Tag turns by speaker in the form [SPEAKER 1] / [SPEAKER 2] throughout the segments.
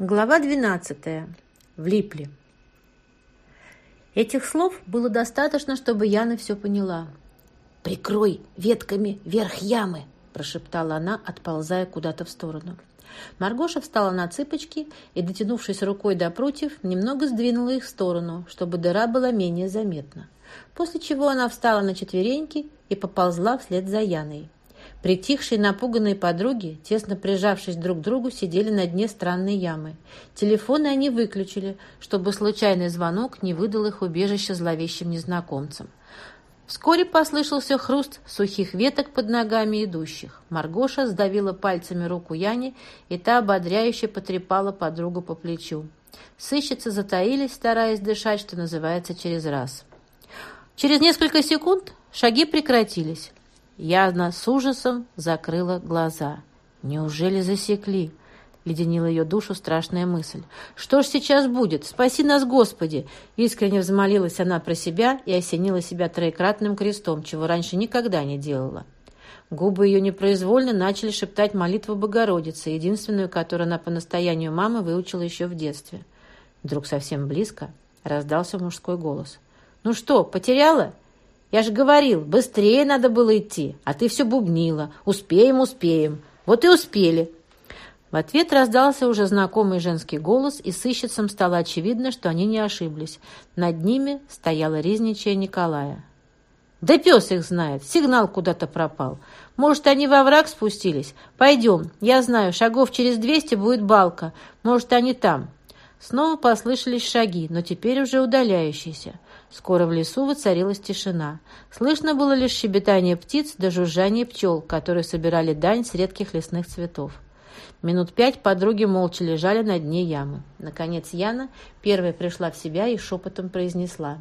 [SPEAKER 1] Глава 12. Влипли. Этих слов было достаточно, чтобы Яна все поняла. «Прикрой ветками верх ямы!» – прошептала она, отползая куда-то в сторону. Маргоша встала на цыпочки и, дотянувшись рукой до прутьев, немного сдвинула их в сторону, чтобы дыра была менее заметна. После чего она встала на четвереньки и поползла вслед за Яной. Притихшие напуганные подруги, тесно прижавшись друг к другу, сидели на дне странной ямы. Телефоны они выключили, чтобы случайный звонок не выдал их убежище зловещим незнакомцам. Вскоре послышался хруст сухих веток под ногами идущих. Маргоша сдавила пальцами руку Яне, и та ободряюще потрепала подругу по плечу. Сыщицы затаились, стараясь дышать, что называется, через раз. Через несколько секунд шаги прекратились. Яна с ужасом закрыла глаза. «Неужели засекли?» — леденила ее душу страшная мысль. «Что ж сейчас будет? Спаси нас, Господи!» Искренне взмолилась она про себя и осенила себя троекратным крестом, чего раньше никогда не делала. Губы ее непроизвольно начали шептать молитву Богородицы, единственную, которую она по настоянию мамы выучила еще в детстве. Вдруг совсем близко раздался мужской голос. «Ну что, потеряла?» Я же говорил, быстрее надо было идти, а ты все бубнила. Успеем, успеем. Вот и успели». В ответ раздался уже знакомый женский голос, и сыщицам стало очевидно, что они не ошиблись. Над ними стояла резничая Николая. «Да пес их знает, сигнал куда-то пропал. Может, они во враг спустились? Пойдем, я знаю, шагов через двести будет балка. Может, они там». Снова послышались шаги, но теперь уже удаляющиеся. Скоро в лесу воцарилась тишина. Слышно было лишь щебетание птиц да жужжание пчел, которые собирали дань с редких лесных цветов. Минут пять подруги молча лежали на дне ямы. Наконец Яна первая пришла в себя и шепотом произнесла.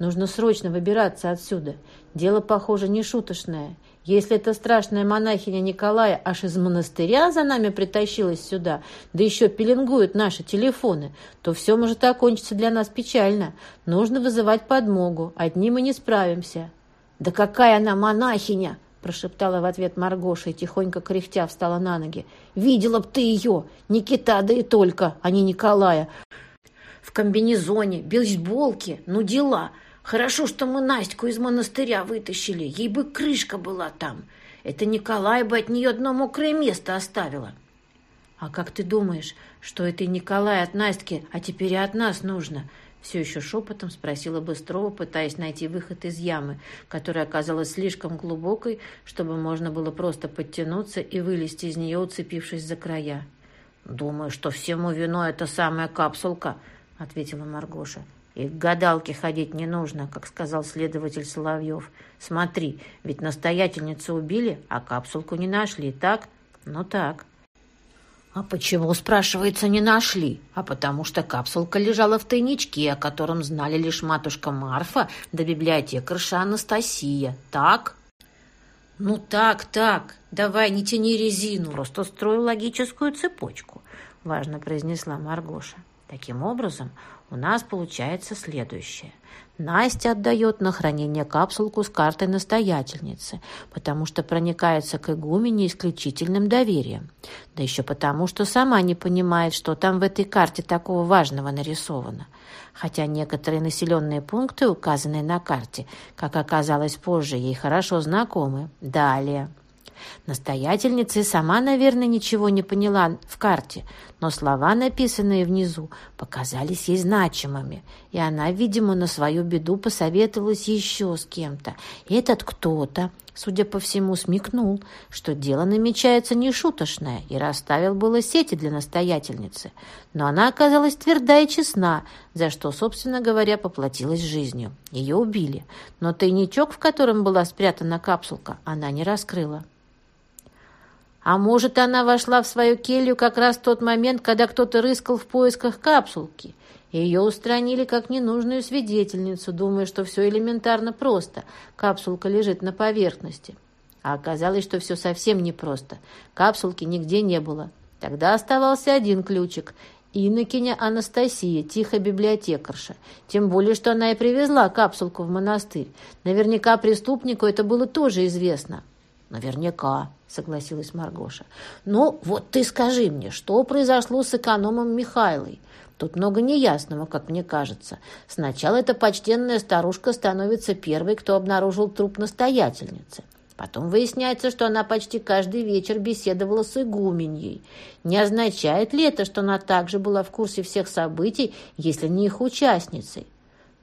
[SPEAKER 1] «Нужно срочно выбираться отсюда. Дело, похоже, не шуточное. Если эта страшная монахиня Николая аж из монастыря за нами притащилась сюда, да еще пеленгует наши телефоны, то все может окончиться для нас печально. Нужно вызывать подмогу. Одни мы не справимся». «Да какая она монахиня!» прошептала в ответ Маргоша и тихонько кряхтя встала на ноги. «Видела б ты ее! Никита, да и только, а не Николая! В комбинезоне, бейсболке, ну дела!» Хорошо, что мы Настю из монастыря вытащили. Ей бы крышка была там. Это Николай бы от нее одно мокрое место оставила. А как ты думаешь, что это и Николай от Настки, а теперь и от нас нужно? Все еще шепотом спросила Быстрова, пытаясь найти выход из ямы, которая оказалась слишком глубокой, чтобы можно было просто подтянуться и вылезти из нее, уцепившись за края. «Думаю, что всему виной эта самая капсулка», — ответила Маргоша. И к гадалке ходить не нужно, как сказал следователь Соловьев. Смотри, ведь настоятельницу убили, а капсулку не нашли, так? Ну так. А почему, спрашивается, не нашли? А потому что капсулка лежала в тайничке, о котором знали лишь матушка Марфа да библиотекарша Анастасия. Так? Ну так, так. Давай, не тяни резину. Просто строю логическую цепочку, важно произнесла Маргоша. Таким образом, у нас получается следующее. Настя отдает на хранение капсулку с картой настоятельницы, потому что проникается к игумене исключительным доверием. Да еще потому, что сама не понимает, что там в этой карте такого важного нарисовано. Хотя некоторые населенные пункты, указанные на карте, как оказалось позже, ей хорошо знакомы. Далее. Настоятельница и сама, наверное, ничего не поняла в карте, но слова, написанные внизу, показались ей значимыми, и она, видимо, на свою беду посоветовалась еще с кем-то. И этот кто-то, судя по всему, смекнул, что дело намечается нешуточное, и расставил было сети для настоятельницы. Но она оказалась тверда и честна, за что, собственно говоря, поплатилась жизнью. Ее убили, но тайничок, в котором была спрятана капсулка, она не раскрыла. А может, она вошла в свою келью как раз в тот момент, когда кто-то рыскал в поисках капсулки. И ее устранили как ненужную свидетельницу, думая, что все элементарно просто. Капсулка лежит на поверхности. А оказалось, что все совсем непросто. Капсулки нигде не было. Тогда оставался один ключик. Инокиня Анастасия, тихая библиотекарша. Тем более, что она и привезла капсулку в монастырь. Наверняка преступнику это было тоже известно. Наверняка, согласилась Маргоша. Ну, вот ты скажи мне, что произошло с экономом Михайлой? Тут много неясного, как мне кажется. Сначала эта почтенная старушка становится первой, кто обнаружил труп настоятельницы. Потом выясняется, что она почти каждый вечер беседовала с игуменьей. Не означает ли это, что она также была в курсе всех событий, если не их участницей?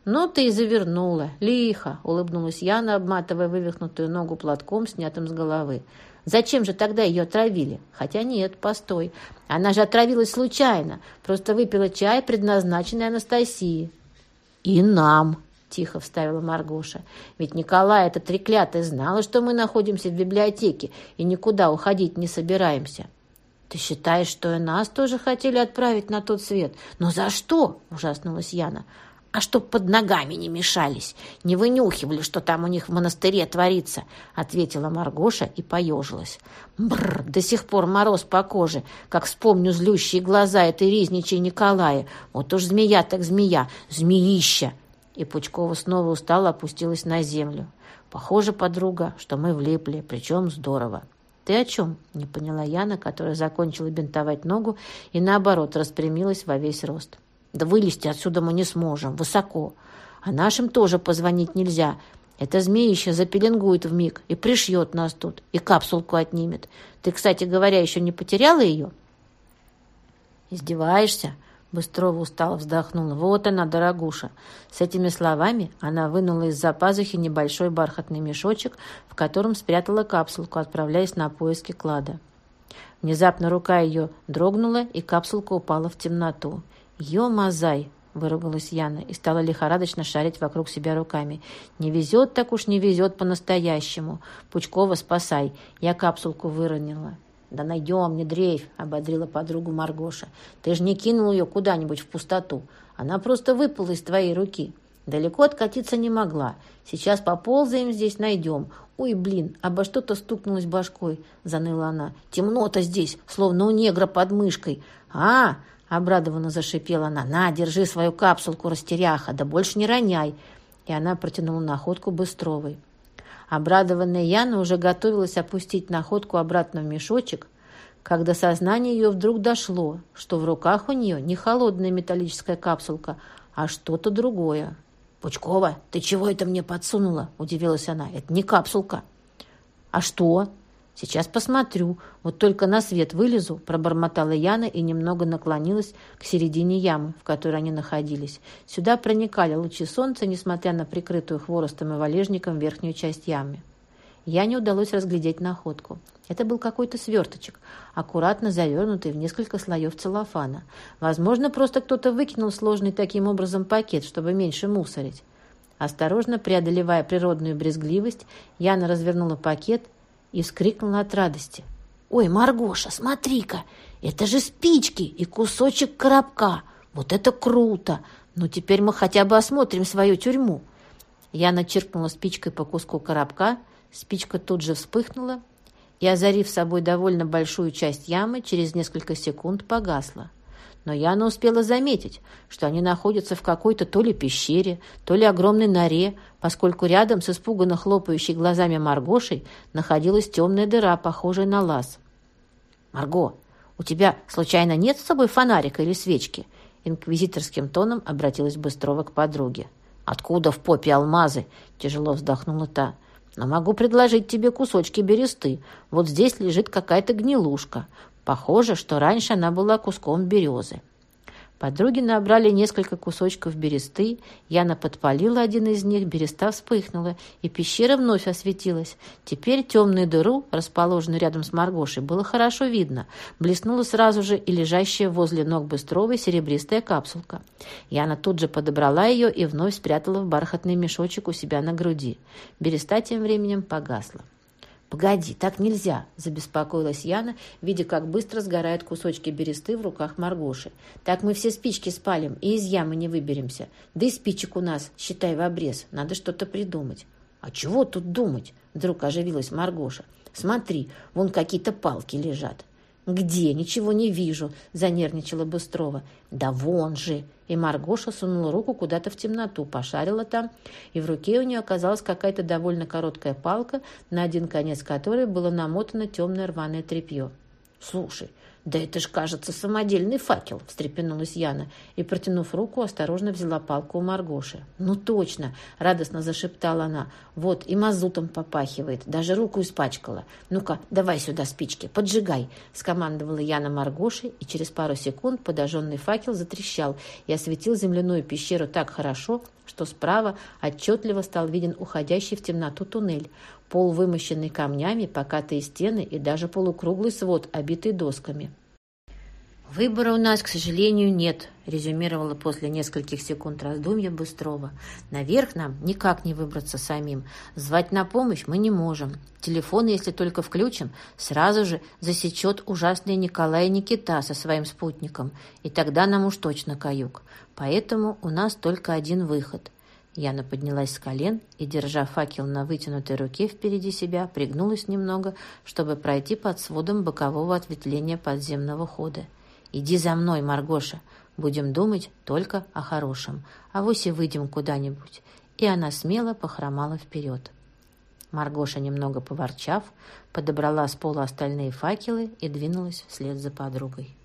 [SPEAKER 1] «Ну ты и завернула. Лихо!» — улыбнулась Яна, обматывая вывихнутую ногу платком, снятым с головы. «Зачем же тогда ее отравили? Хотя нет, постой. Она же отравилась случайно. Просто выпила чай, предназначенный Анастасии». «И нам!» — тихо вставила Маргоша. «Ведь Николай, эта треклятая, знала, что мы находимся в библиотеке и никуда уходить не собираемся». «Ты считаешь, что и нас тоже хотели отправить на тот свет? Но за что?» — ужаснулась Яна. «А чтоб под ногами не мешались, не вынюхивали, что там у них в монастыре творится», — ответила Маргоша и поежилась. «Бррр, до сих пор мороз по коже, как вспомню злющие глаза этой резничей Николая. Вот уж змея так змея, змеища!» И Пучкова снова устало опустилась на землю. «Похоже, подруга, что мы влипли, причем здорово». «Ты о чем?» — не поняла Яна, которая закончила бинтовать ногу и, наоборот, распрямилась во весь рост. «Да вылезти отсюда мы не сможем, высоко. А нашим тоже позвонить нельзя. Эта змеища запеленгует в миг и пришьет нас тут, и капсулку отнимет. Ты, кстати говоря, еще не потеряла ее?» «Издеваешься?» Быстрова устало вздохнула. «Вот она, дорогуша!» С этими словами она вынула из-за пазухи небольшой бархатный мешочек, в котором спрятала капсулку, отправляясь на поиски клада. Внезапно рука ее дрогнула, и капсулка упала в темноту. «Ё-мазай!» — выругалась Яна и стала лихорадочно шарить вокруг себя руками. «Не везет так уж не везет по-настоящему. Пучкова, спасай! Я капсулку выронила». «Да найдем, не дрейфь», — ободрила подругу Маргоша. «Ты же не кинул ее куда-нибудь в пустоту. Она просто выпала из твоей руки. Далеко откатиться не могла. Сейчас поползаем здесь, найдем. Ой, блин, обо что-то стукнулась башкой», — заныла она. «Темно-то здесь, словно у негра под мышкой». «А!» — обрадованно зашипела она. «На, держи свою капсулку, растеряха, да больше не роняй». И она протянула находку Быстровой. Обрадованная Яна уже готовилась опустить находку обратно в мешочек, когда сознание ее вдруг дошло, что в руках у нее не холодная металлическая капсулка, а что-то другое. «Пучкова, ты чего это мне подсунула?» – удивилась она. «Это не капсулка». «А что?» «Сейчас посмотрю. Вот только на свет вылезу», – пробормотала Яна и немного наклонилась к середине ямы, в которой они находились. Сюда проникали лучи солнца, несмотря на прикрытую хворостом и валежником верхнюю часть ямы. Яне удалось разглядеть находку. Это был какой-то сверточек, аккуратно завернутый в несколько слоев целлофана. Возможно, просто кто-то выкинул сложный таким образом пакет, чтобы меньше мусорить. Осторожно преодолевая природную брезгливость, Яна развернула пакет – и вскрикнула от радости. «Ой, Маргоша, смотри-ка, это же спички и кусочек коробка! Вот это круто! Ну, теперь мы хотя бы осмотрим свою тюрьму!» Я начеркнула спичкой по куску коробка, спичка тут же вспыхнула и, озарив собой довольно большую часть ямы, через несколько секунд погасла но Яна успела заметить, что они находятся в какой-то то ли пещере, то ли огромной норе, поскольку рядом с испуганно хлопающей глазами Маргошей находилась темная дыра, похожая на лаз. «Марго, у тебя, случайно, нет с собой фонарика или свечки?» Инквизиторским тоном обратилась Быстрова к подруге. «Откуда в попе алмазы?» – тяжело вздохнула та. «Но могу предложить тебе кусочки бересты. Вот здесь лежит какая-то гнилушка. Похоже, что раньше она была куском березы. Подруги набрали несколько кусочков бересты, Яна подпалила один из них, береста вспыхнула, и пещера вновь осветилась. Теперь темную дыру, расположенную рядом с Маргошей, было хорошо видно. Блеснула сразу же и лежащая возле ног Быстровой серебристая капсулка. Яна тут же подобрала ее и вновь спрятала в бархатный мешочек у себя на груди. Береста тем временем погасла. «Погоди, так нельзя!» – забеспокоилась Яна, видя, как быстро сгорают кусочки бересты в руках Маргоши. «Так мы все спички спалим и из ямы не выберемся. Да и спичек у нас, считай, в обрез. Надо что-то придумать». «А чего тут думать?» – вдруг оживилась Маргоша. «Смотри, вон какие-то палки лежат». «Где? Ничего не вижу», — занервничала Быстрова. «Да вон же!» И Маргоша сунула руку куда-то в темноту, пошарила там, и в руке у нее оказалась какая-то довольно короткая палка, на один конец которой было намотано темное рваное тряпье. «Слушай, «Да это ж, кажется, самодельный факел!» – встрепенулась Яна и, протянув руку, осторожно взяла палку у Маргоши. «Ну точно!» – радостно зашептала она. «Вот, и мазутом попахивает, даже руку испачкала. Ну-ка, давай сюда спички, поджигай!» – скомандовала Яна Маргоши, и через пару секунд подожженный факел затрещал и осветил земляную пещеру так хорошо, что справа отчетливо стал виден уходящий в темноту туннель. Пол, вымощенный камнями, покатые стены и даже полукруглый свод, обитый досками. «Выбора у нас, к сожалению, нет», — резюмировала после нескольких секунд раздумья Быстрова. «Наверх нам никак не выбраться самим. Звать на помощь мы не можем. Телефон, если только включим, сразу же засечет ужасный Николай Никита со своим спутником, и тогда нам уж точно каюк. Поэтому у нас только один выход». Яна поднялась с колен и, держа факел на вытянутой руке впереди себя, пригнулась немного, чтобы пройти под сводом бокового ответвления подземного хода. «Иди за мной, Маргоша. Будем думать только о хорошем. А вось и выйдем куда-нибудь». И она смело похромала вперед. Маргоша, немного поворчав, подобрала с пола остальные факелы и двинулась вслед за подругой.